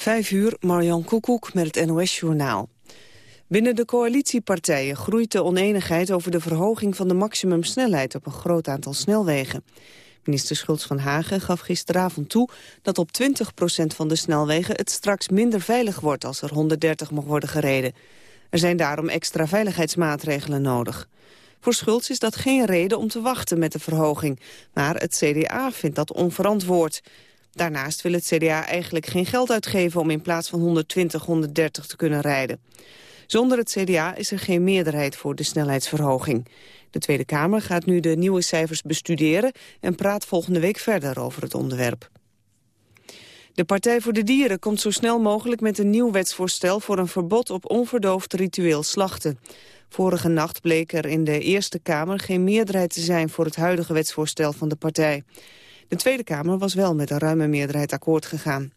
Vijf uur, Marjan Koekoek met het NOS-journaal. Binnen de coalitiepartijen groeit de oneenigheid over de verhoging van de maximumsnelheid op een groot aantal snelwegen. Minister Schultz van Hagen gaf gisteravond toe dat op 20% van de snelwegen het straks minder veilig wordt als er 130 mag worden gereden. Er zijn daarom extra veiligheidsmaatregelen nodig. Voor Schultz is dat geen reden om te wachten met de verhoging, maar het CDA vindt dat onverantwoord. Daarnaast wil het CDA eigenlijk geen geld uitgeven om in plaats van 120, 130 te kunnen rijden. Zonder het CDA is er geen meerderheid voor de snelheidsverhoging. De Tweede Kamer gaat nu de nieuwe cijfers bestuderen en praat volgende week verder over het onderwerp. De Partij voor de Dieren komt zo snel mogelijk met een nieuw wetsvoorstel voor een verbod op onverdoofd ritueel slachten. Vorige nacht bleek er in de Eerste Kamer geen meerderheid te zijn voor het huidige wetsvoorstel van de partij. De Tweede Kamer was wel met een ruime meerderheid akkoord gegaan.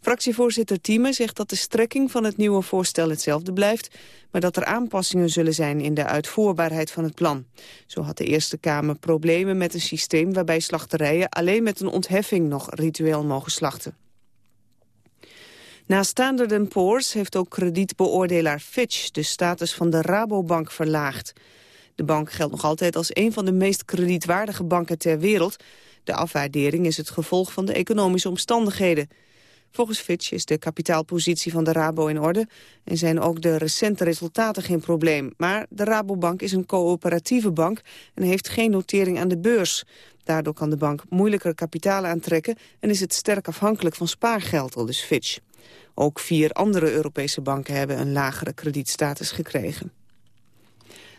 Fractievoorzitter Thieme zegt dat de strekking van het nieuwe voorstel hetzelfde blijft, maar dat er aanpassingen zullen zijn in de uitvoerbaarheid van het plan. Zo had de Eerste Kamer problemen met een systeem waarbij slachterijen alleen met een ontheffing nog ritueel mogen slachten. Na Standard Poor's heeft ook kredietbeoordelaar Fitch de status van de Rabobank verlaagd. De bank geldt nog altijd als een van de meest kredietwaardige banken ter wereld, de afwaardering is het gevolg van de economische omstandigheden. Volgens Fitch is de kapitaalpositie van de Rabo in orde... en zijn ook de recente resultaten geen probleem. Maar de Rabobank is een coöperatieve bank en heeft geen notering aan de beurs. Daardoor kan de bank moeilijker kapitaal aantrekken... en is het sterk afhankelijk van spaargeld, al dus Fitch. Ook vier andere Europese banken hebben een lagere kredietstatus gekregen.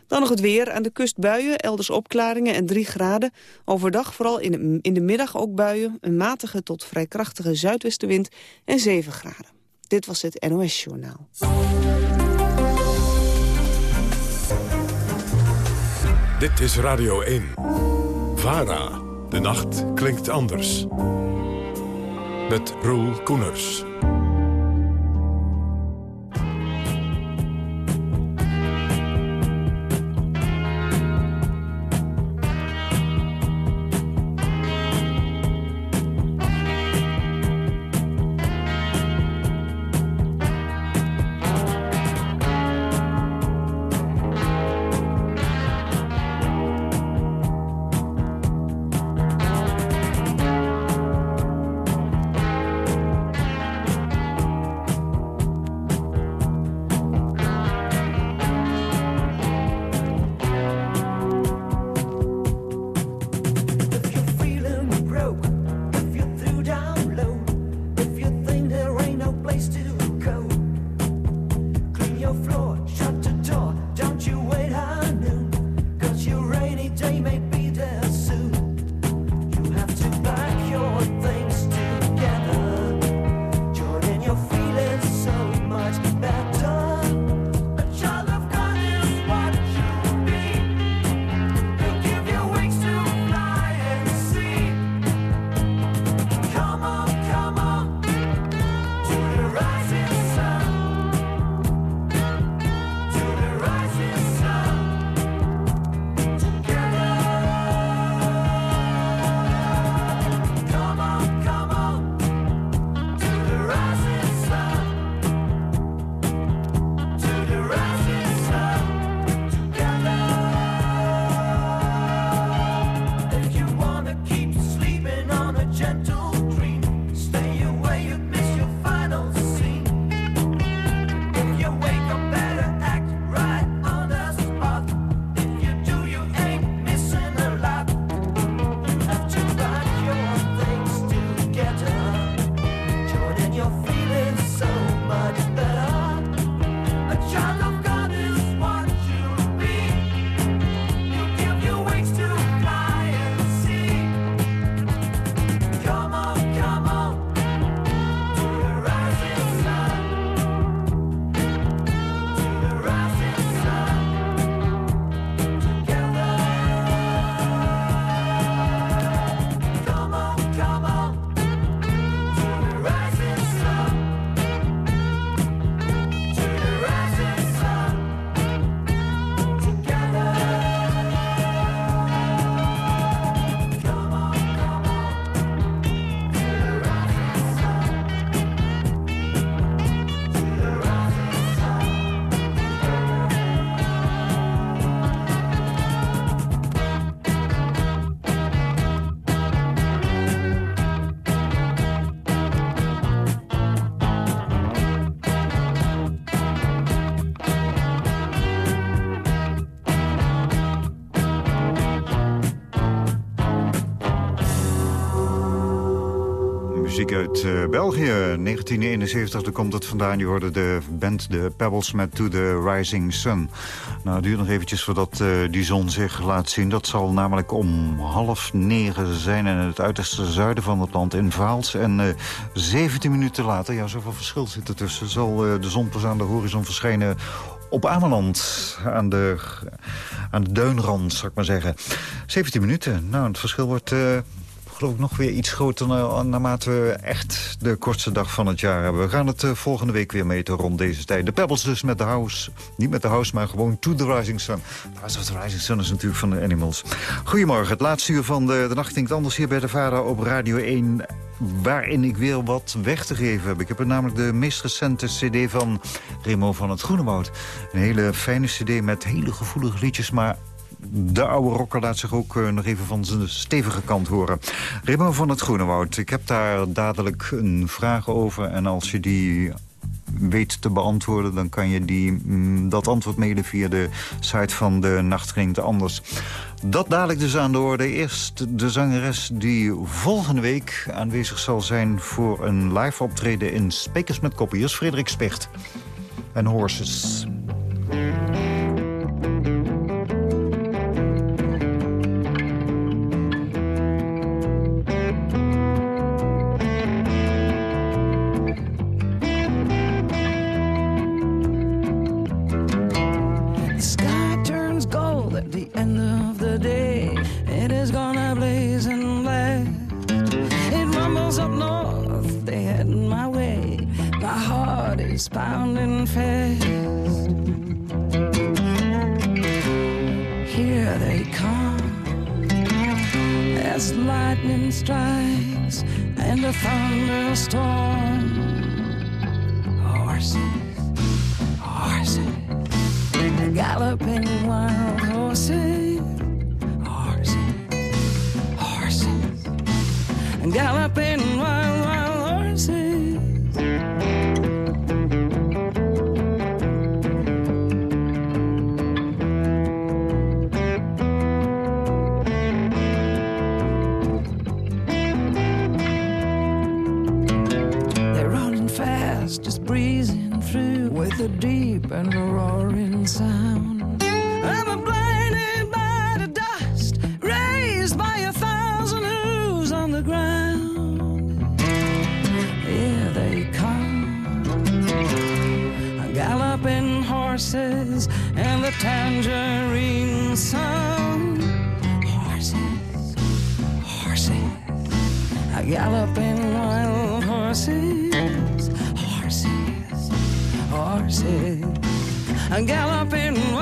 Dan nog het weer. Aan de kust buien, elders opklaringen en 3 graden. Overdag vooral in de, middag ook buien. Een matige tot vrij krachtige zuidwestenwind en 7 graden. Dit was het NOS Journaal. Dit is Radio 1. VARA. De nacht klinkt anders. Met Roel Koeners. Uit uh, België. 1971, daar komt het vandaan. Je hoorde de band de Pebbles met To The Rising Sun. Nou, het duurt nog eventjes voordat uh, die zon zich laat zien. Dat zal namelijk om half negen zijn in het uiterste zuiden van het land in Vaals. En uh, 17 minuten later, ja, zoveel verschil zit er tussen... zal de zon pas aan de horizon verschijnen op Ameland, aan de, aan de duinrand, zou ik maar zeggen. 17 minuten, nou, het verschil wordt geloof ik nog weer iets groter... naarmate we echt de kortste dag van het jaar hebben. We gaan het uh, volgende week weer meten rond deze tijd. De Pebbles dus met de house. Niet met de house, maar gewoon To The Rising Sun. Rise of The Rising Sun is natuurlijk van de Animals. Goedemorgen, het laatste uur van de, de nacht klinkt anders hier bij de Vader op Radio 1 waarin ik weer wat weg te geven heb. Ik heb er namelijk de meest recente cd van Remo van het Groenewoud. Een hele fijne cd met hele gevoelige liedjes, maar de oude rocker laat zich ook uh, nog even van zijn stevige kant horen. Remo van het Groenewoud, ik heb daar dadelijk een vraag over. En als je die weet te beantwoorden... dan kan je die, mm, dat antwoord mailen via de site van de Nacht Klinkt Anders. Dat dadelijk dus aan de orde. Eerst de zangeres die volgende week aanwezig zal zijn... voor een live optreden in Spekers met Koppiers, Frederik Specht. En Horses. thunderstorm. Horses, horses, galloping wild horses. Horses, horses, galloping. up and a roaring sound. I'm blinded by the dust, raised by a thousand hooves on the ground. Here they come, galloping horses and the tangerine sound. Horses, horses, galloping wild horses, horses horses, galloping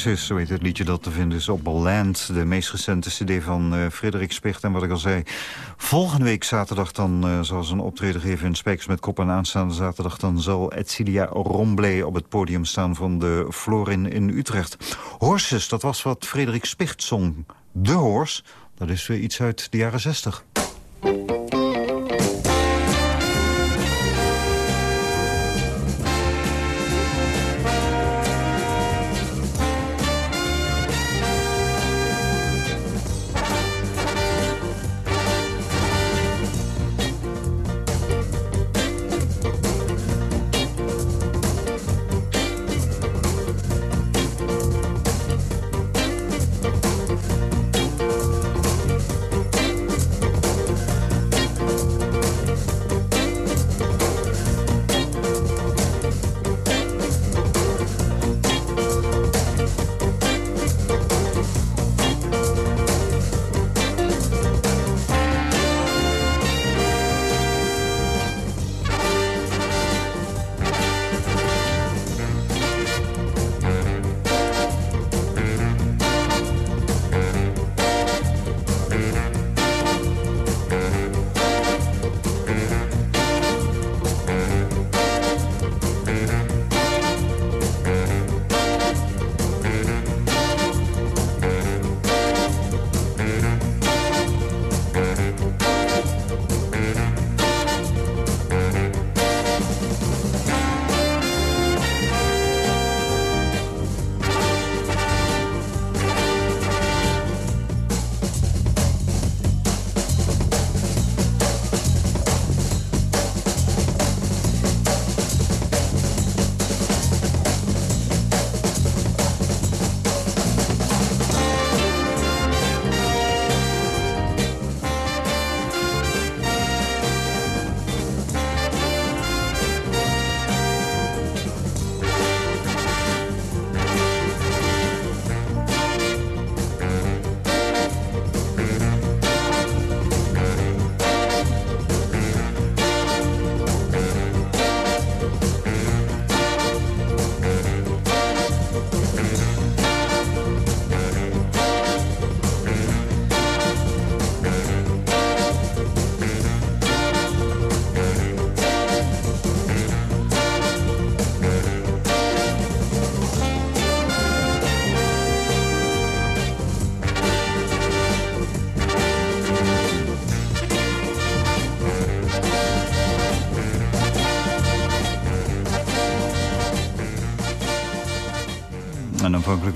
zo heet het liedje dat te vinden is op Land. De meest recente cd van uh, Frederik Specht. En wat ik al zei, volgende week zaterdag dan uh, zal ze een optreden geven in Spijkers met Kop. En aanstaande zaterdag dan zal Edcilia Romblé op het podium staan van de Florin in Utrecht. Horses, dat was wat Frederik Specht zong. De Horse, dat is weer iets uit de jaren zestig.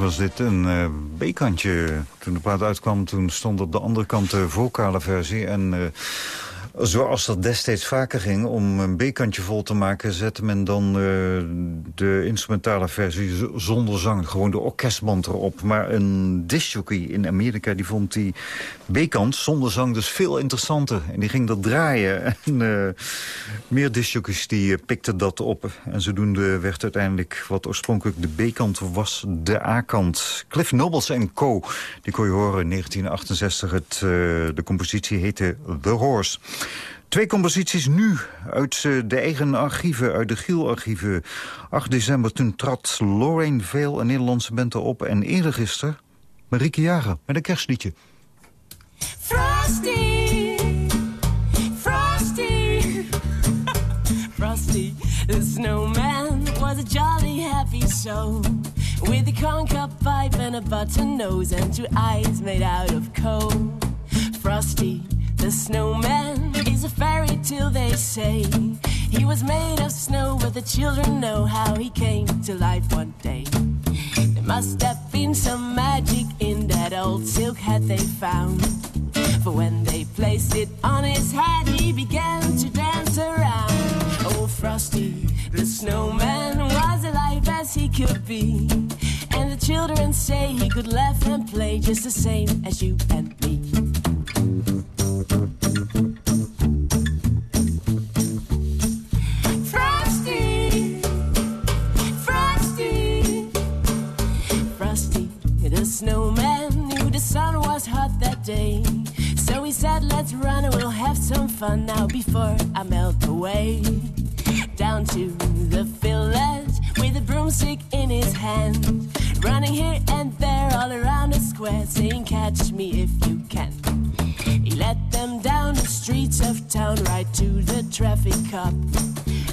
Was dit een uh, B-kantje. Toen de plaat uitkwam, toen stond op de andere kant de vocale versie. En uh, Zoals dat destijds vaker ging, om een B-kantje vol te maken... zette men dan uh, de instrumentale versie zonder zang. Gewoon de orkestband erop. Maar een discjockey in Amerika die vond die B-kant zonder zang dus veel interessanter. En die ging dat draaien. En uh, meer discjockeys die uh, pikten dat op. En zodoende werd uiteindelijk wat oorspronkelijk de B-kant was de A-kant. Cliff Nobles en Co. Die kon je horen in 1968. Het, de compositie heette The Horse. Twee composities nu uit eh, de eigen archieven, uit de Giel-archieven. 8 december, toen trad Lorraine Veel, een Nederlandse band, op. En eerder gisteren Marieke Jager met een kerstliedje. Frosty, Frosty, Frosty, the snowman was a jolly happy soul. With a corncob pipe and a button nose and two eyes made out of coal. Frosty The snowman is a fairy tale, they say. He was made of snow, but the children know how he came to life one day. There must have been some magic in that old silk hat they found. For when they placed it on his head, he began to dance around. Oh, Frosty, the snowman was alive as he could be. And the children say he could laugh and play just the same as you and me. Running here and there all around the square, saying, Catch me if you can. He led them down the streets of town right to the traffic cop.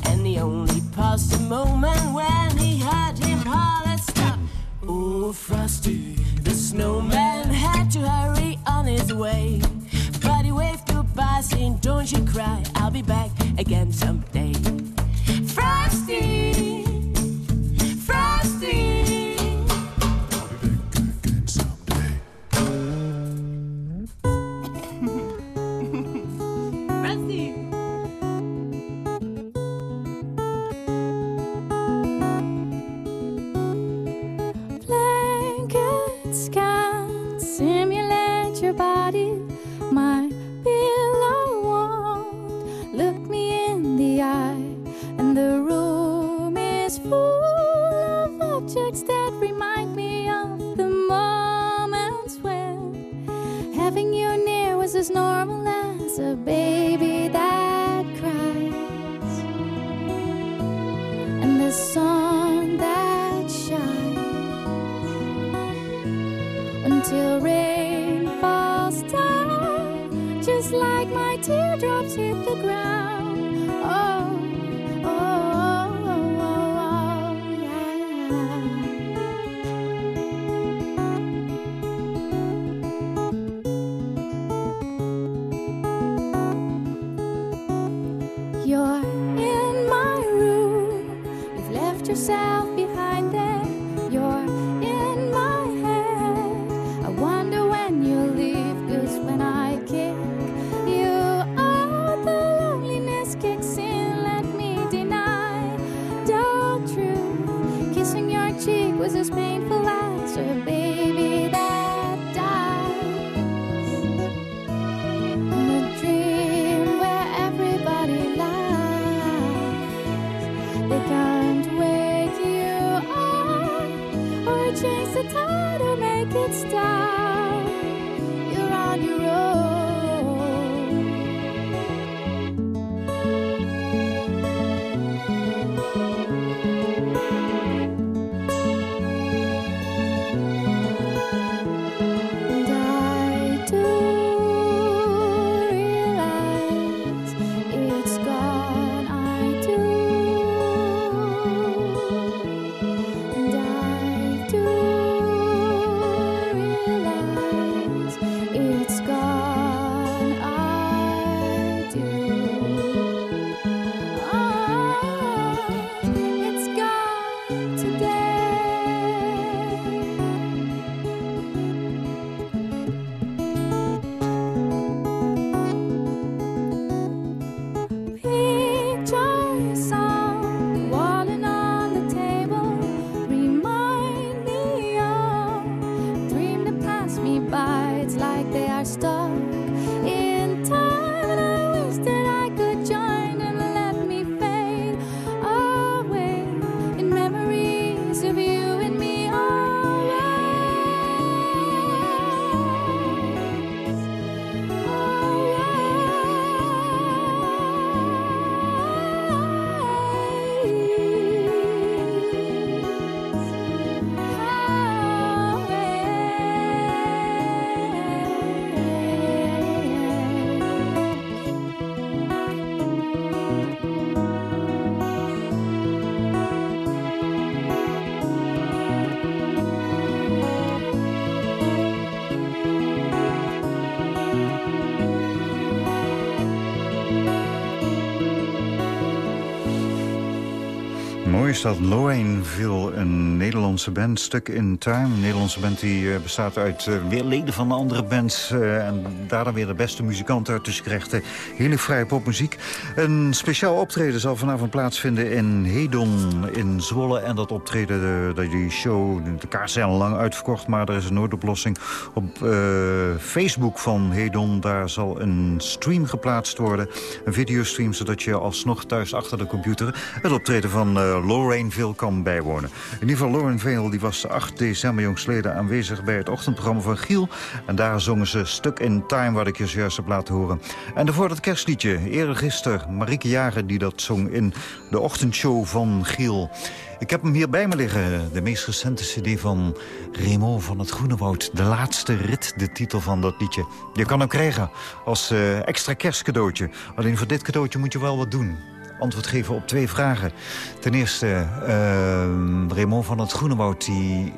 And he only paused a moment when he heard him holler, Stop! Oh, Frosty, the snowman had to hurry on his way. But he waved goodbye, saying, Don't you cry, I'll be back again someday. Is dat Lorraineville, een Nederlandse band, Stuk in Time. Een Nederlandse band die eh, bestaat uit uh, weer leden van andere bands. Uh, en daar dan weer de beste muzikanten uit. Je krijgt hele vrije popmuziek. Een speciaal optreden zal vanavond plaatsvinden in Hedon in Zwolle. En dat optreden, de, die show, de kaarten zijn al lang uitverkocht. Maar er is een noodoplossing op Facebook van Hedon. Daar zal een stream geplaatst worden. Een videostream, zodat je alsnog thuis achter de computer... het optreden van uh, Lorraineville kan bijwonen. In ieder geval, Lorraineville die was 8 december jongsleden aanwezig bij het ochtendprogramma van Giel. En daar zongen ze Stuk in Time, wat ik je zojuist heb laten horen. En daarvoor dat kerstliedje, eerder gisteren, Marieke Jager die dat zong in de ochtendshow van Giel. Ik heb hem hier bij me liggen, de meest recente cd van Remo van het Groenewoud. De laatste rit, de titel van dat liedje. Je kan hem krijgen als uh, extra kerstcadeautje. Alleen voor dit cadeautje moet je wel wat doen antwoord geven op twee vragen. Ten eerste, uh, Raymond van het Groenewoud die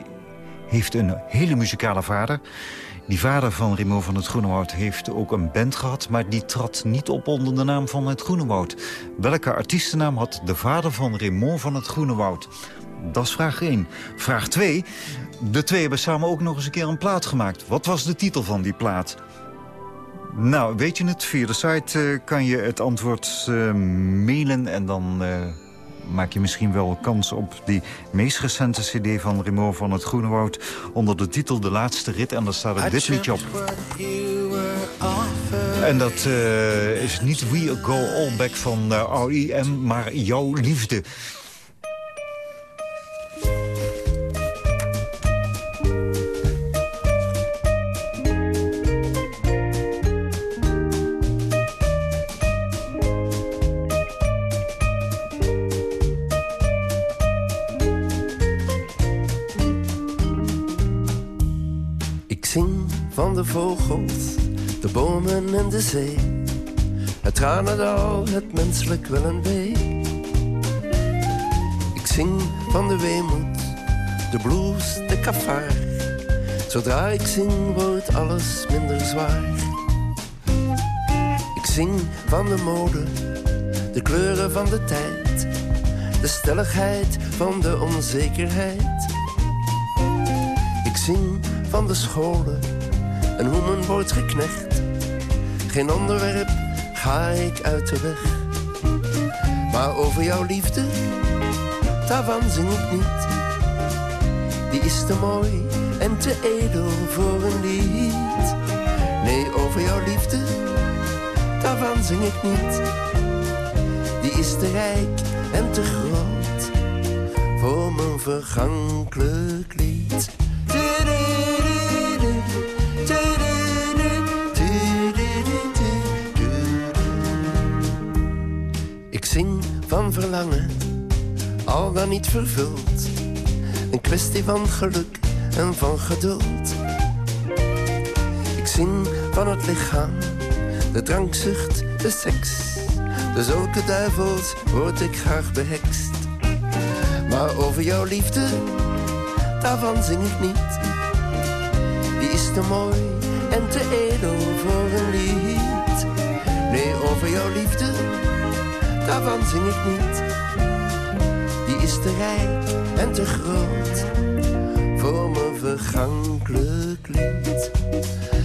heeft een hele muzikale vader. Die vader van Raymond van het Groenewoud heeft ook een band gehad... maar die trad niet op onder de naam van het Groenewoud. Welke artiestennaam had de vader van Raymond van het Groenewoud? Dat is vraag 1. Vraag 2. De twee hebben samen ook nog eens een keer een plaat gemaakt. Wat was de titel van die plaat? Nou, weet je het? Via de site uh, kan je het antwoord uh, mailen en dan uh, maak je misschien wel kans op die meest recente cd van Remo van het Groenewoud onder de titel De Laatste Rit. En daar staat ook dit liedje op. En dat is niet We Go All Back van R.E.M., maar Jouw Liefde. Het tranendal, het menselijk wel en wee. Ik zing van de weemoed, de blues, de kafaar. Zodra ik zing wordt alles minder zwaar. Ik zing van de mode, de kleuren van de tijd. De stelligheid van de onzekerheid. Ik zing van de scholen en hoe men wordt geknecht. Geen onderwerp ga ik uit de weg. Maar over jouw liefde, daarvan zing ik niet. Die is te mooi en te edel voor een lied. Nee, over jouw liefde, daarvan zing ik niet. Die is te rijk en te groot voor mijn vergankelijk verlangen, al dan niet vervuld. Een kwestie van geluk en van geduld. Ik zing van het lichaam, de drankzucht, de seks. De zulke duivels word ik graag behekst. Maar over jouw liefde, daarvan zing ik niet. Die is te mooi en te edel voor een lied. Nee, over jouw liefde daarvan zing ik niet. Die is te rijk en te groot voor mijn vergankelijk lied.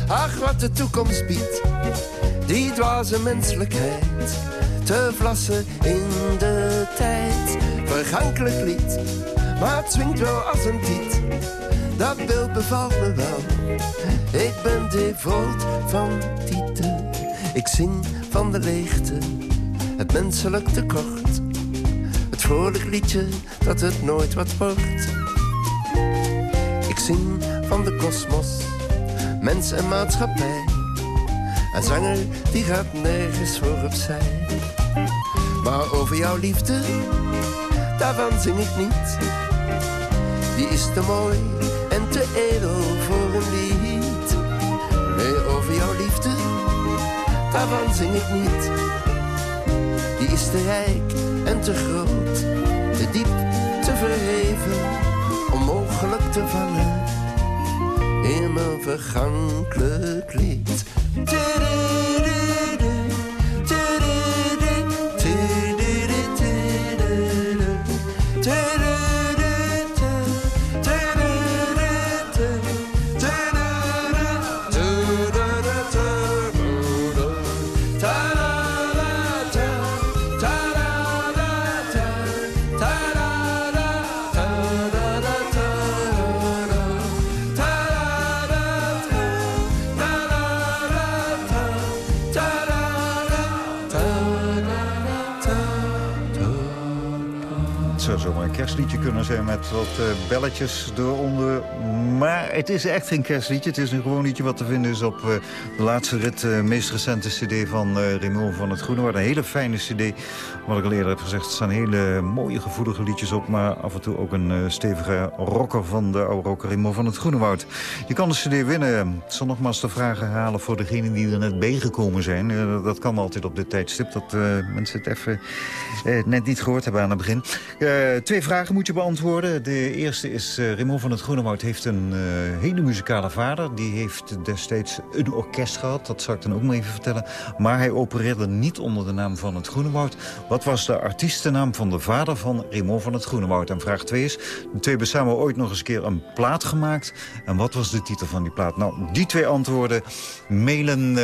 Ach, wat de toekomst biedt, die dwaze menselijkheid. Te vlassen in de tijd, vergankelijk lied. Maar het swingt wel als een tiet, dat beeld bevalt me wel. Ik ben devoot van tieten, ik zing van de leegte het menselijk tekort. Het vrolijk liedje dat het nooit wat wordt. Ik zing van de kosmos, mens en maatschappij. Een zanger die gaat nergens voor opzij. Maar over jouw liefde, daarvan zing ik niet. Die is te mooi en te edel voor een lied. Nee, over jouw liefde, daarvan zing ik niet is te rijk en te groot, te diep, te verheven, onmogelijk te vangen in mijn vergankelijk lied. Zomaar een kerstliedje kunnen zijn met wat uh, belletjes eronder. Maar het is echt geen kerstliedje. Het is een gewoon liedje wat te vinden is op uh, de laatste rit. Uh, meest recente cd van uh, van het Groene. Een hele fijne cd. Wat ik al eerder heb gezegd, er staan hele mooie gevoelige liedjes op. Maar af en toe ook een stevige rocker van de oude rocker Raymond van het Groenewoud. Je kan de cd winnen. Ik zal nogmaals de vragen herhalen voor degenen die er net bijgekomen zijn. dat kan altijd op dit tijdstip. Dat mensen het even net niet gehoord hebben aan het begin. Uh, twee vragen moet je beantwoorden. De eerste is, uh, Raymond van het Groenewoud heeft een uh, hele muzikale vader. Die heeft destijds een orkest gehad, dat zal ik dan ook maar even vertellen. Maar hij opereerde niet onder de naam van het Groenewoud. Wat was de artiestennaam van de vader van Raymond van het Groenewoud? En vraag twee is, de twee hebben samen ooit nog eens een keer een plaat gemaakt. En wat was de titel van die plaat? Nou, die twee antwoorden mailen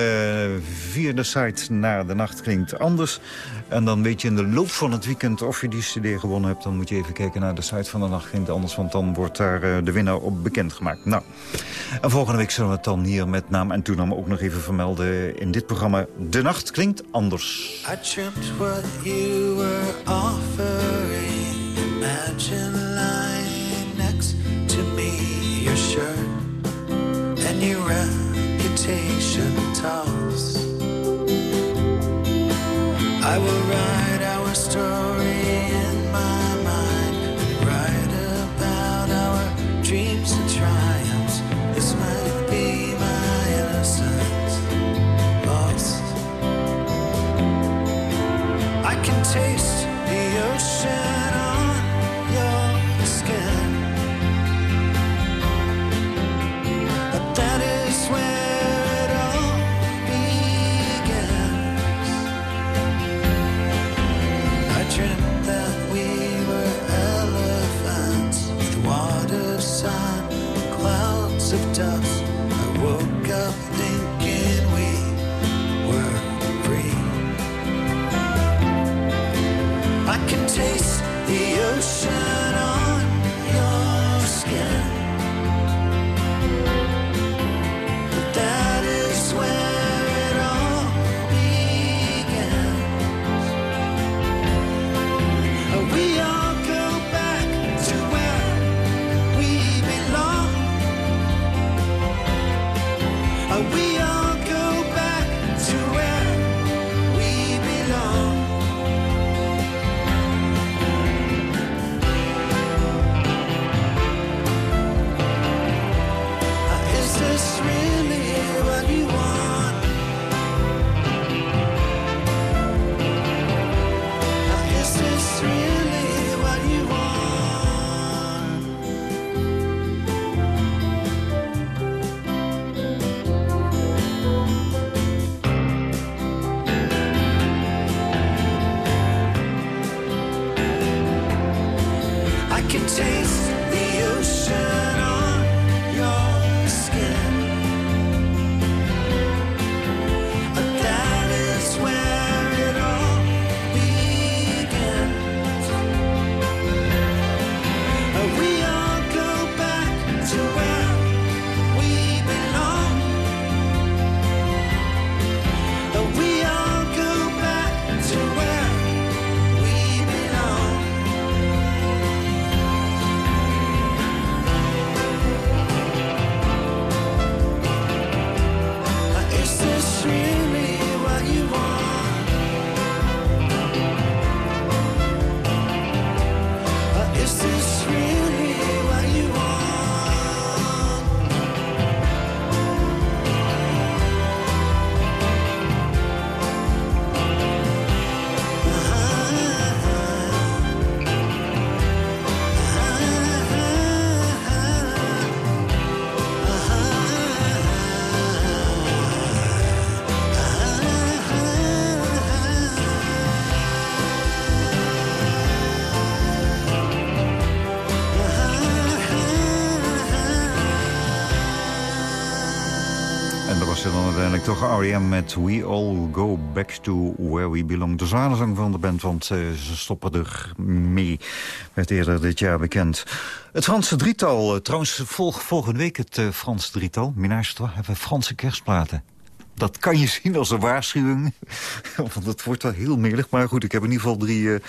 via de site naar De Nacht Klinkt Anders. En dan weet je in de loop van het weekend of je die cd gewonnen hebt. Dan moet je even kijken naar de site van de Nacht Klinkt Anders. Want dan wordt daar uh, de winnaar op bekendgemaakt. Nou, en volgende week zullen we het dan hier met naam en toename ook nog even vermelden. In dit programma De Nacht Klinkt Anders. I dreamt what you were offering. Imagine lying next to me. Your shirt and your reputation toss. I will write our story I Met We All Go Back to Where We Belong. De zwanenzang van de band, want eh, ze stoppen er mee. Werd eerder dit jaar bekend. Het Franse drietal, eh, trouwens volg, volgende week het eh, Franse drietal. Minage hebben Franse kerstplaten. Dat kan je zien als een waarschuwing. Want het wordt wel heel melig. Maar goed, ik heb in ieder geval drie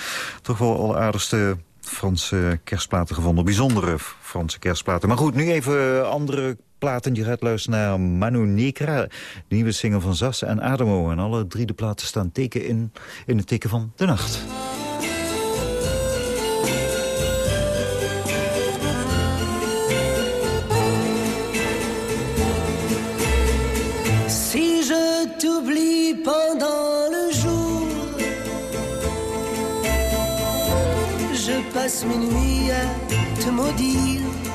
toch wel al aardigste Franse kerstplaten gevonden. Bijzondere Franse kerstplaten. Maar goed, nu even andere platen. Je gaat luisteren naar Manu Negra, de nieuwe single van Zas en Adamo. En alle drie de platen staan teken in, in het teken van de nacht. Si je t'oublie pendant le jour, je passe mes nuits à te maudire.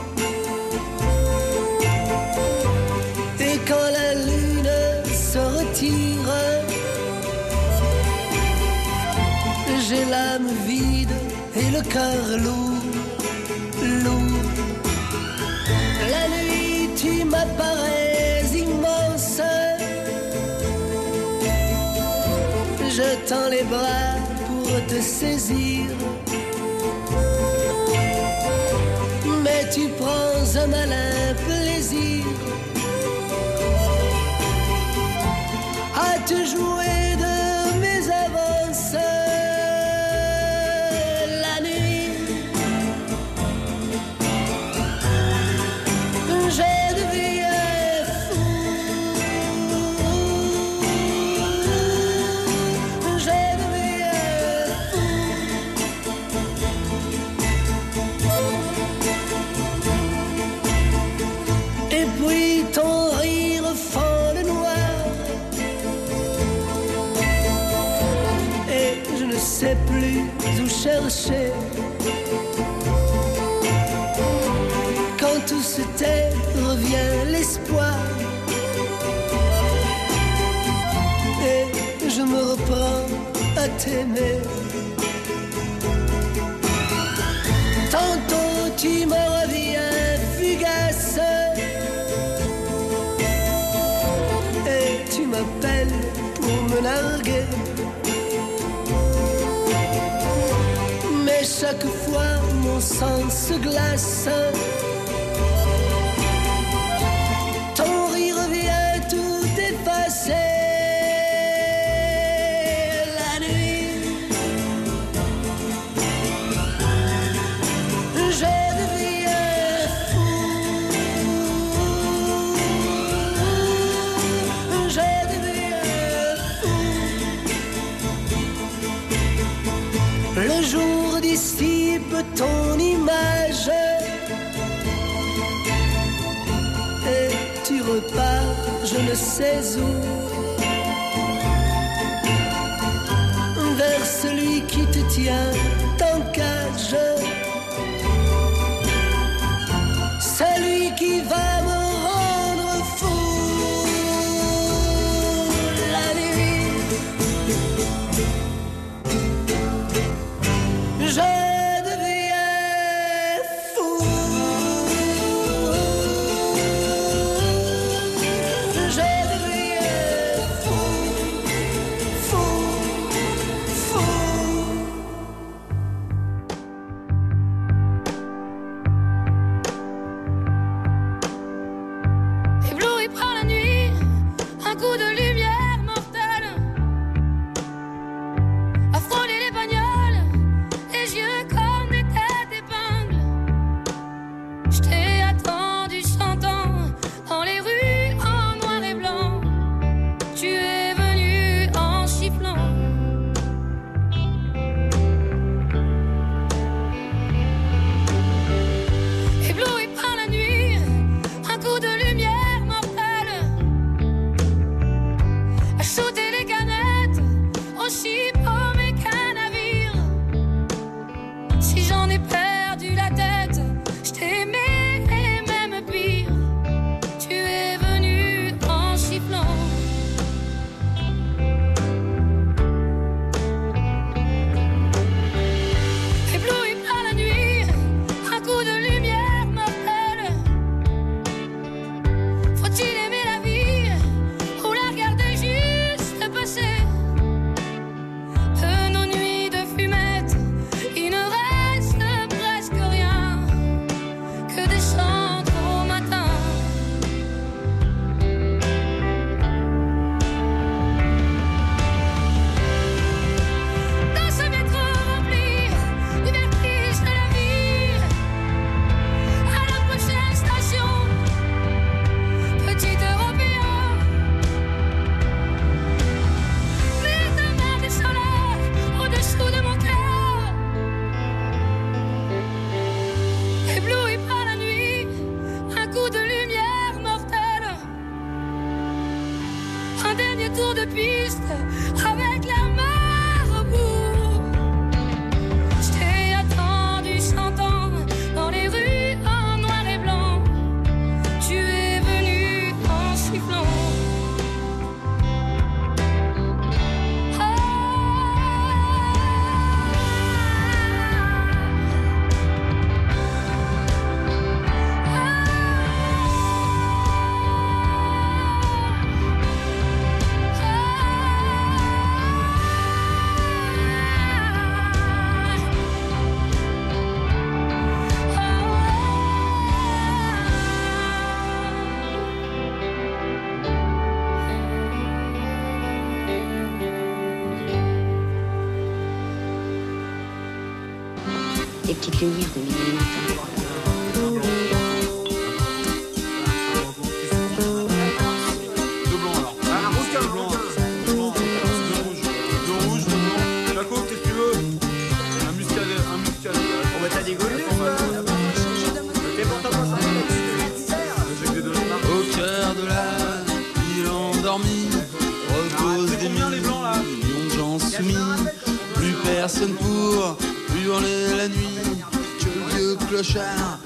Le cœur lourd, lourd. La nuit, tu m'apparais immense. Je tends les bras pour te saisir. Mais tu prends un malin plaisir à te jouer chercher. Quand tout se tait, revient l'espoir. Et je me reprends à t'aimer. Tantôt tu me reviens fugace. Et tu m'appelles pour me narguer. Chaque fois mon sang se glace. Je est perdu la tête. des petites lumières de minuit matin. In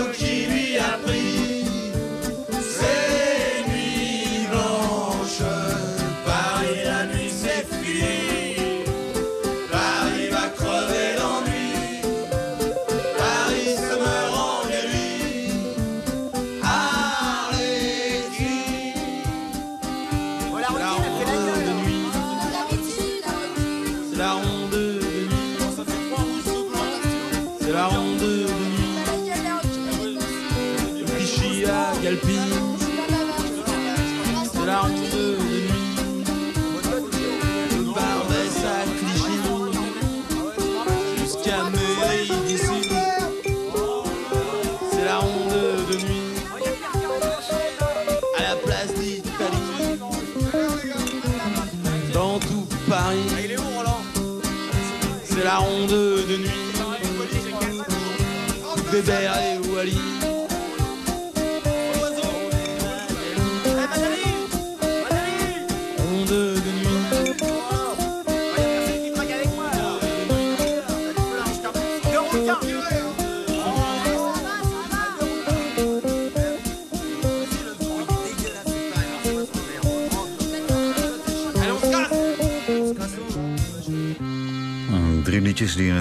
een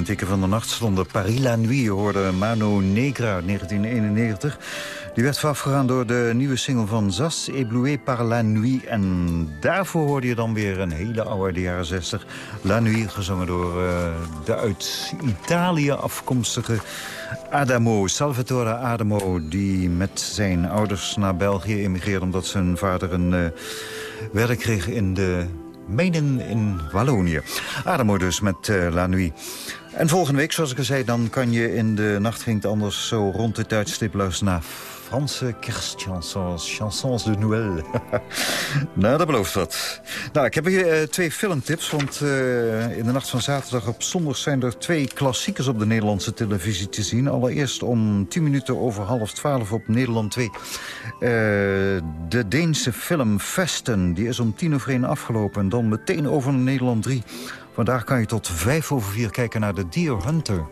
tikken van de nacht stonden. Paris la nuit hoorde Mano Negra 1991. Die werd voorafgegaan door de nieuwe single van Zas, Ébloué par la nuit. En daarvoor hoorde je dan weer een hele oude, de jaren 60. La nuit, gezongen door uh, de uit Italië afkomstige Adamo. Salvatore Adamo, die met zijn ouders naar België emigreerde... omdat zijn vader een uh, werk kreeg in de Menen in Wallonië. Ademo dus met uh, La Nuit. En volgende week, zoals ik al zei, dan kan je in de nacht ging het anders zo rond de tijdstip luisteren naar Franse kerstchansons, chansons de Noël. nou, dat belooft wat. Nou, ik heb hier uh, twee filmtips, want uh, in de nacht van zaterdag op zondag zijn er twee klassiekers op de Nederlandse televisie te zien. Allereerst om 10 minuten over half twaalf op Nederland 2. Uh, de Deense film Vesten, die is om tien over één afgelopen en dan meteen over Nederland 3. Vandaag kan je tot vijf over vier kijken naar de Deer Hunter.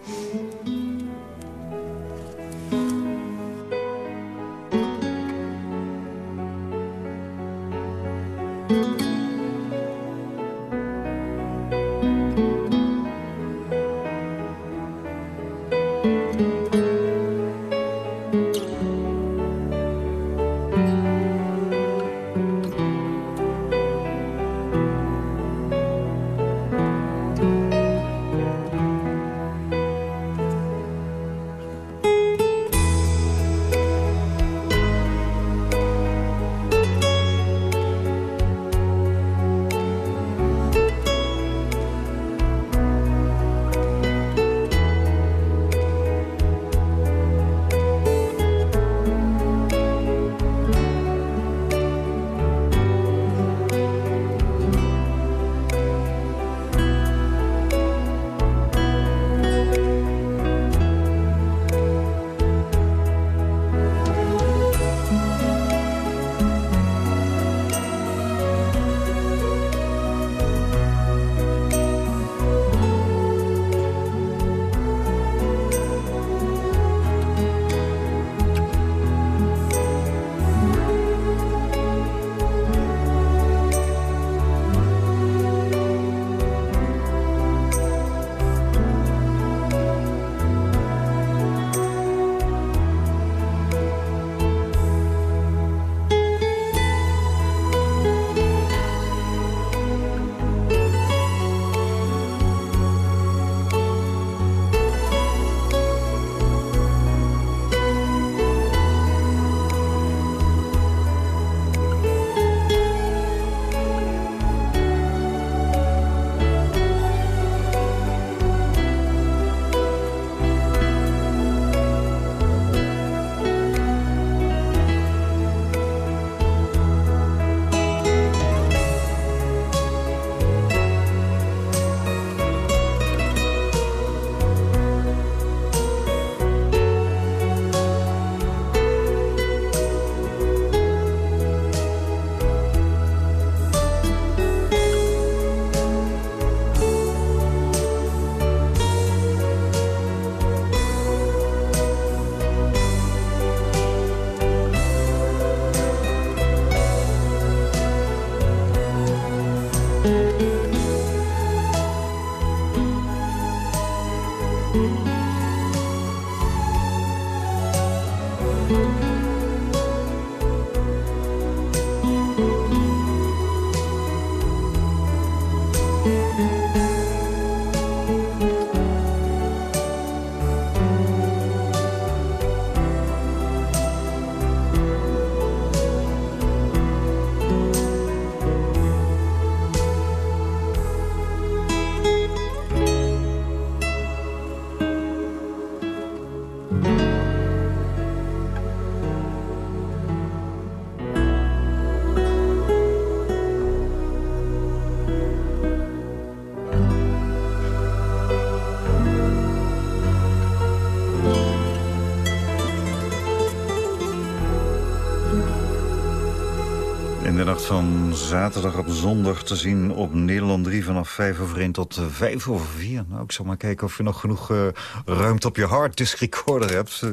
Van zaterdag op zondag te zien op Nederland 3 vanaf 5 over 1 tot 5 over 4. Nou, ik zal maar kijken of je nog genoeg uh, ruimte op je harddisk recorder hebt.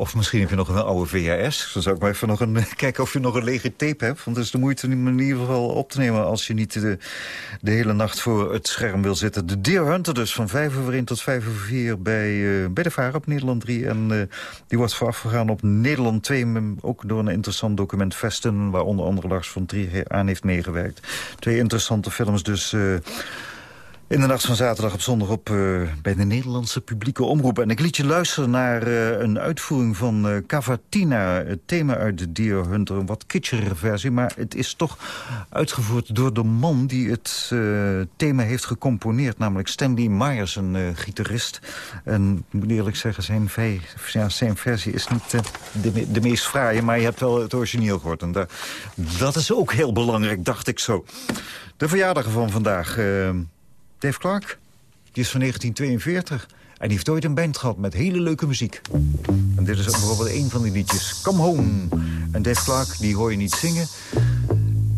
Of misschien heb je nog een oude VHS. Dan zou ik maar even nog een, kijken of je nog een lege tape hebt. Want het is de moeite om in ieder geval op te nemen... als je niet de, de hele nacht voor het scherm wil zitten. De Deer Hunter dus, van 5 over 1 tot 5 over 4 bij, uh, bij de VAR op Nederland 3. En uh, die wordt voorafgegaan op Nederland 2. Ook door een interessant document Vesten... waar onder andere Lars van Trier aan heeft meegewerkt. Twee interessante films dus... In de nacht van zaterdag op zondag op uh, bij de Nederlandse publieke omroep. En ik liet je luisteren naar uh, een uitvoering van uh, Cavatina. Het thema uit de Deer Hunter. Een wat kitschere versie. Maar het is toch uitgevoerd door de man die het thema heeft gecomponeerd. Namelijk Stanley Myers, een gitarist. En ik moet eerlijk zeggen, zijn, ja, zijn versie is niet de, de, meest fraaie. Maar je hebt wel het origineel gehoord. En dat is ook heel belangrijk, dacht ik zo. De verjaardag van vandaag... Dave Clark, die is van 1942. En die heeft ooit een band gehad met hele leuke muziek. En dit is bijvoorbeeld een van die liedjes. Come Home. En Dave Clark, die hoor je niet zingen.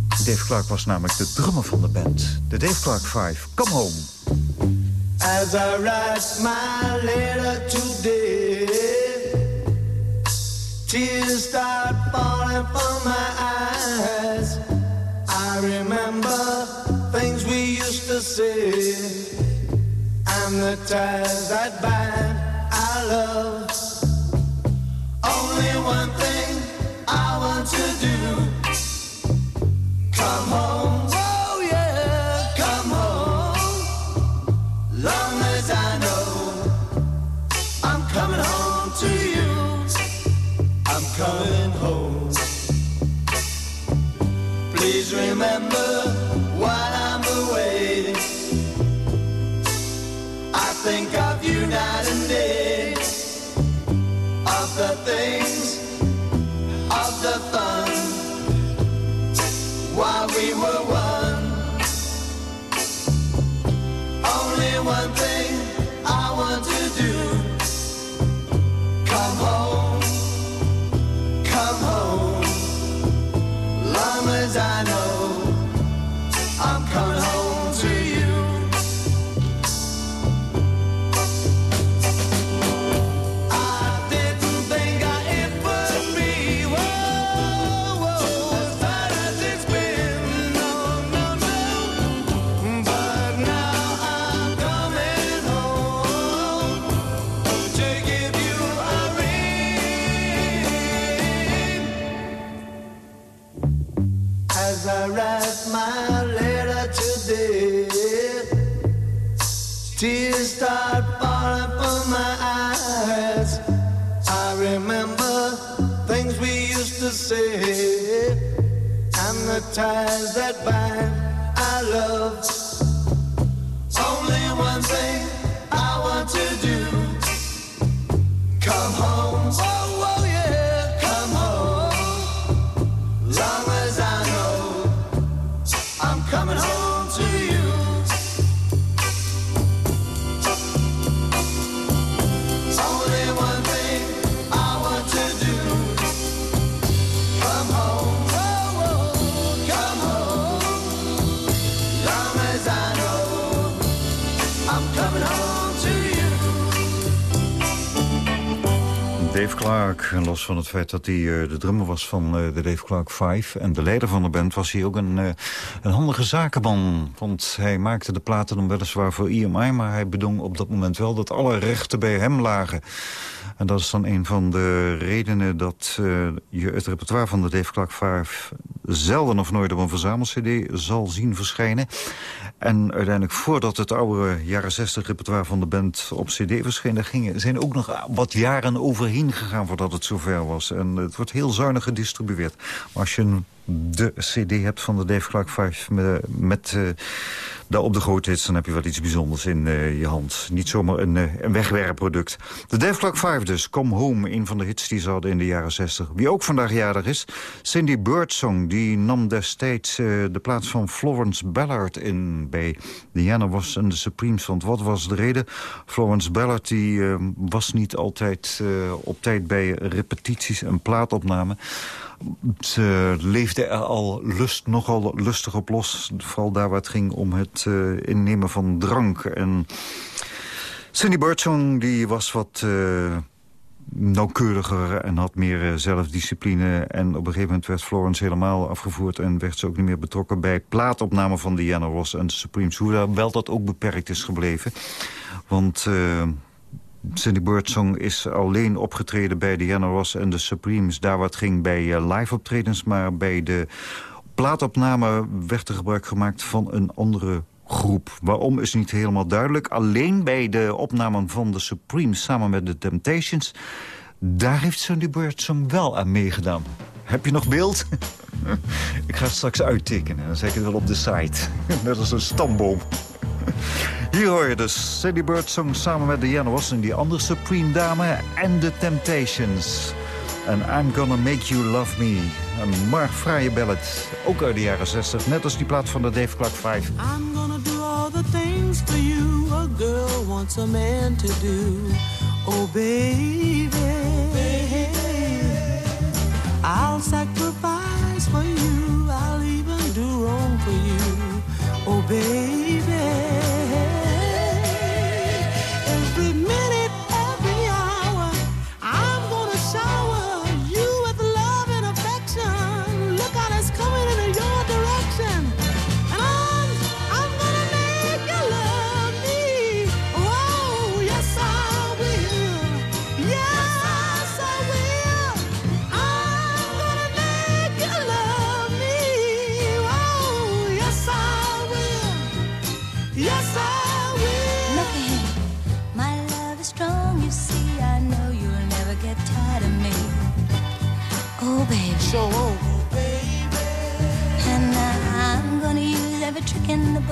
Dave Clark was namelijk de drummer van de band. De Dave Clark 5. Come Home. As I write my letter today Tears start falling from my eyes the ties that bind our love. Only one thing I want to do: come home. Oh yeah, come home. Long as I know I'm coming home to you, I'm coming home. Please remember ties that bind our love. Dave Clark. Los van het feit dat hij uh, de drummer was van uh, de Dave Clark 5... en de leider van de band was hij ook een, uh, een handige zakenman. Want hij maakte de platen dan weliswaar voor EMI... maar hij bedong op dat moment wel dat alle rechten bij hem lagen. En dat is dan een van de redenen dat je het repertoire van de Dave Clark 5... zelden of nooit op een verzamel-cd zal zien verschijnen. En uiteindelijk, voordat het oude jaren 60 repertoire van de band op cd verscheen... gingen, zijn ook nog wat jaren overheen gegaan voordat het zover was. En het wordt heel zuinig gedistribueerd. Maar als je de cd hebt van de Dave Clark 5 met, met uh, daar op de grote hits... dan heb je wel iets bijzonders in uh, je hand. Niet zomaar een, uh, een wegwerpproduct. De Dave Clark 5 dus, Come Home, een van de hits die ze hadden in de jaren 60. Wie ook vandaag jarig is, Cindy Birdsong... die nam destijds de plaats van Florence Ballard in... bij Diana was en de Supremes. Want wat was de reden? Florence Ballard die, was niet altijd op tijd bij repetities en plaatopnamen... Ze leefde er al lust, nogal lustig op los. Vooral daar waar het ging om het uh, innemen van drank. En Cindy Birdsong die was wat nauwkeuriger en had meer uh, zelfdiscipline. En op een gegeven moment werd Florence helemaal afgevoerd... en werd ze ook niet meer betrokken bij plaatopname van Diana Ross en de Supremes. Hoewel dat ook beperkt is gebleven. Want... Cindy Birdsong is alleen opgetreden bij Diana Ross en de Supremes. Daar wat ging bij uh, live optredens, maar bij de plaatopname werd er gebruik gemaakt van een andere groep. Waarom is niet helemaal duidelijk. Alleen bij de opnamen van de Supremes samen met de Temptations... daar heeft Sandy Birdsong wel aan meegedaan. Heb je nog beeld? Ik ga het straks uittekenen. Dan zeg ik het wel op de site. Net als een stamboom. Hier hoor je dus Sandy Birdsong samen met Diana Ross... en die andere Supreme dame en The Temptations... En I'm Gonna Make You Love Me. Een maar fraaie ballad. Ook uit de jaren 60. Net als die plaat van de Dave Clark 5. I'm gonna do all the things for you. A girl wants a man to do. Oh baby. I'll sacrifice for you. I'll even do wrong for you. Oh.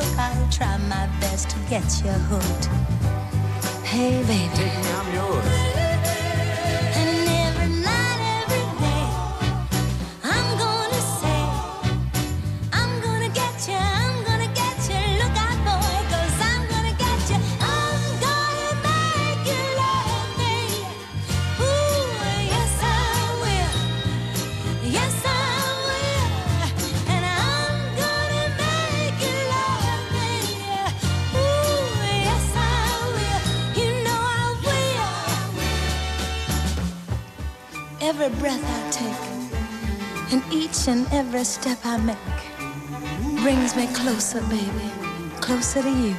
Book, I'll try my best to get you hooked. Hey, baby. I'm yours. Breath I take, and each and every step I make brings me closer, baby, closer to you.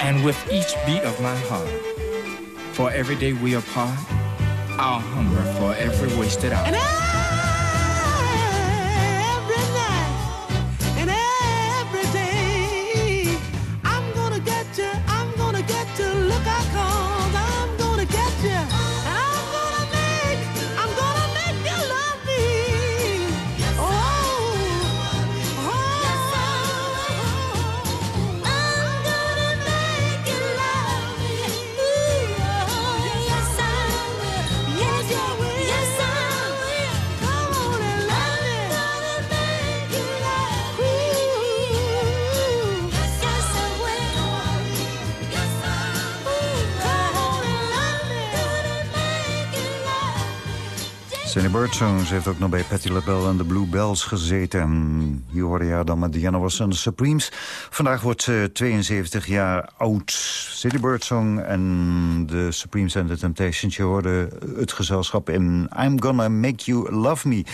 And with each beat of my heart, for every day we apart, I'll hunger for every wasted hour. Cindy Birdsong. Heeft ook nog bij Patti LaBelle en de Blue Bells gezeten. En hier hoorde je dan met Diana Ross en de Supremes. Vandaag wordt ze 72 jaar oud. Cindy Birdsong en de Supremes and the Temptations. Je hoorde het gezelschap in I'm Gonna Make You Love Me.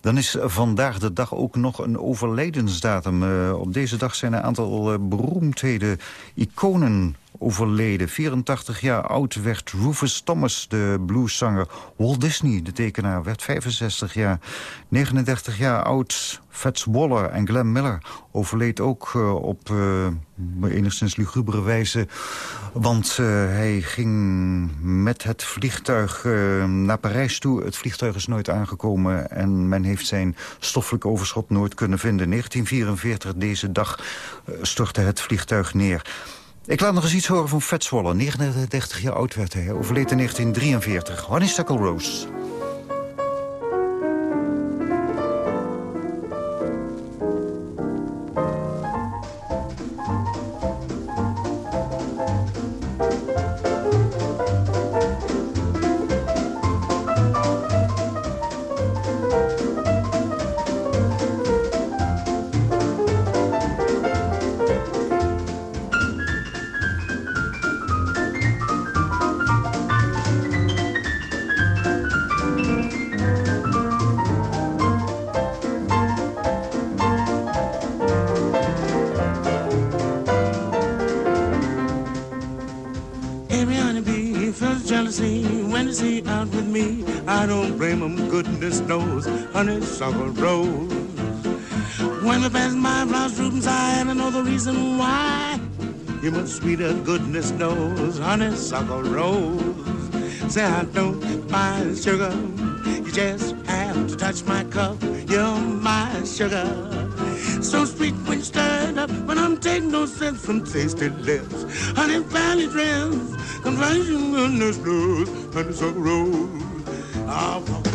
Dan is vandaag de dag ook nog een overledensdatum. Uh, op deze dag zijn een aantal uh, beroemdheden, iconen overleden. 84 jaar oud werd Rufus Thomas, de blueszanger. Walt Disney, de tekenaar, werd 65 jaar. 39 jaar oud Fats Waller en Glenn Miller overleed ook uh, op uh, enigszins lugubere wijze. Want uh, hij ging met het vliegtuig naar Parijs toe. Het vliegtuig is nooit aangekomen en men heeft zijn stoffelijk overschot nooit kunnen vinden. 1944, deze dag, stortte het vliegtuig neer. Ik laat nog eens iets horen van Fats Waller. 39 jaar oud werd hij. Overleed in 1943. Honeysuckle Rose. honeysuckle rose. When the best my blouse drooping sigh, and I know the reason why. Human sweeter goodness knows honeysuckle rose. Say I don't mind sugar, you just have to touch my cup. You're my sugar, so sweet when you stirred up. But I'm taking no sense from tasted lips. Honey valley dress, confusion goodness knows honeysuckle rose. Oh,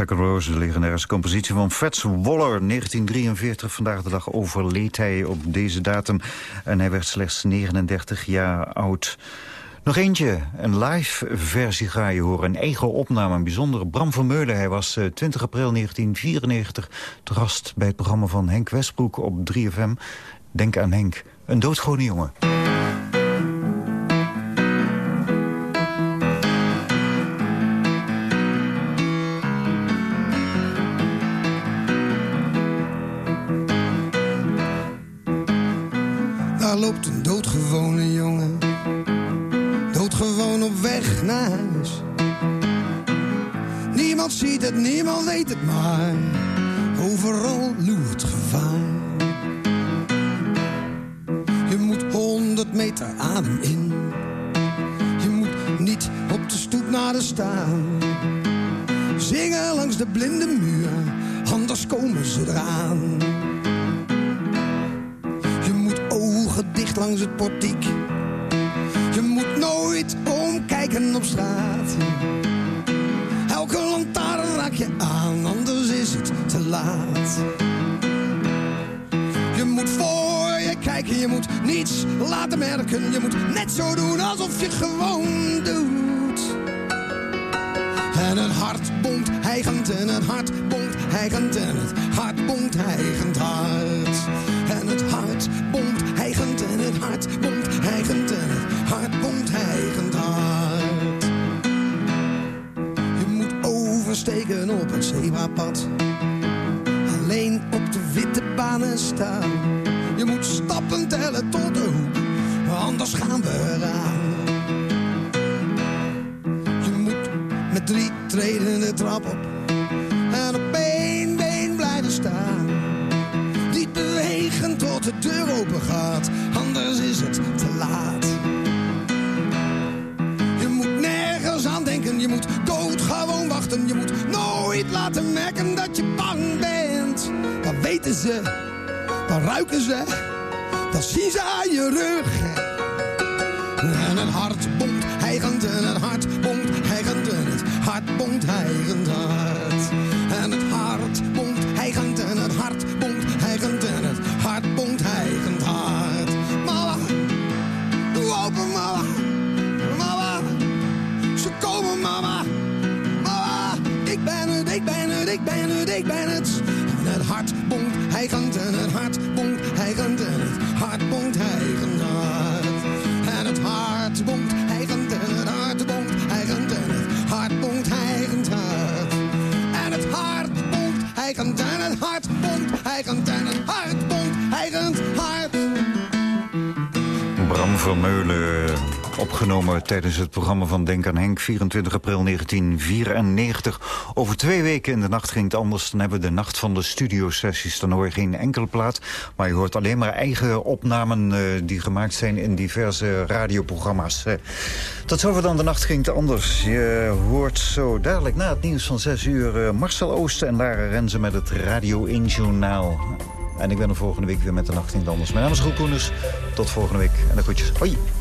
Honeysuckle Rose, de legendarische compositie van Fats Waller. 1943, vandaag de dag overleed hij op deze datum. En hij werd slechts 39 jaar oud. Nog eentje, een live versie ga je horen. Een eigen opname, een bijzondere. Bram van Meulen, hij was 20 april 1994 te gast bij het programma van Henk Westbroek op 3FM. Denk aan Henk, een doodgewone jongen. Niemand weet het, maar overal loert gevaar. Je moet honderd meter adem in, je moet niet op de stoep naar de staan. Zingen langs de blinde muur, anders komen ze eraan. Je moet ogen dicht langs het portiek. Je moet nooit omkijken op straat. Elke lantaarn raak je aan, anders is het te laat. Je moet voor je kijken, je moet niets laten merken. Je moet net zo doen alsof je gewoon doet. En het hart bonkt hijgend en het hart bonkt hijgend en het hart bonkt hijgend hard. En het hart bonkt hijgend en het hart bonkt hijgend en het hart bonkt hijgend hard. Oversteken op het zebrapad. Alleen op de witte banen staan. Je moet stappen tellen tot de hoek, anders gaan we eraan. Je moet met drie treden de trap op en op één been blijven staan. Niet bewegen tot de deur open gaat, anders is het te laat. Je moet nergens aan denken, je moet doodgewoon Je moet nooit laten merken dat je bang bent. Dan weten ze, dan ruiken ze, dan zien ze aan je rug. En het hart bonkt hijgend en het hart bonkt hijgend en het hart bonkt hijgend bonkt hijgend en het hart bonkt hijgend en het hart bonkt hijgend hart. Bram Vermeulen, opgenomen tijdens het programma van Denk aan Henk... 24 april 1994. Over twee weken in de nacht ging het anders. Dan hebben we de nacht van de studiosessies. Dan hoor je geen enkele plaat, maar je hoort alleen maar eigen opnamen... eh, die gemaakt zijn in diverse radioprogramma's. Eh, tot zover dan de nacht ging het anders. Je hoort zo dadelijk na het nieuws van 6 uur... eh, Marcel Oosten en Lara Renze met het Radio 1 Journaal. En ik ben er volgende week weer met de Nacht in het Anders. Mijn naam is Roel Koeners. Tot volgende week. En de groetjes. Hoi.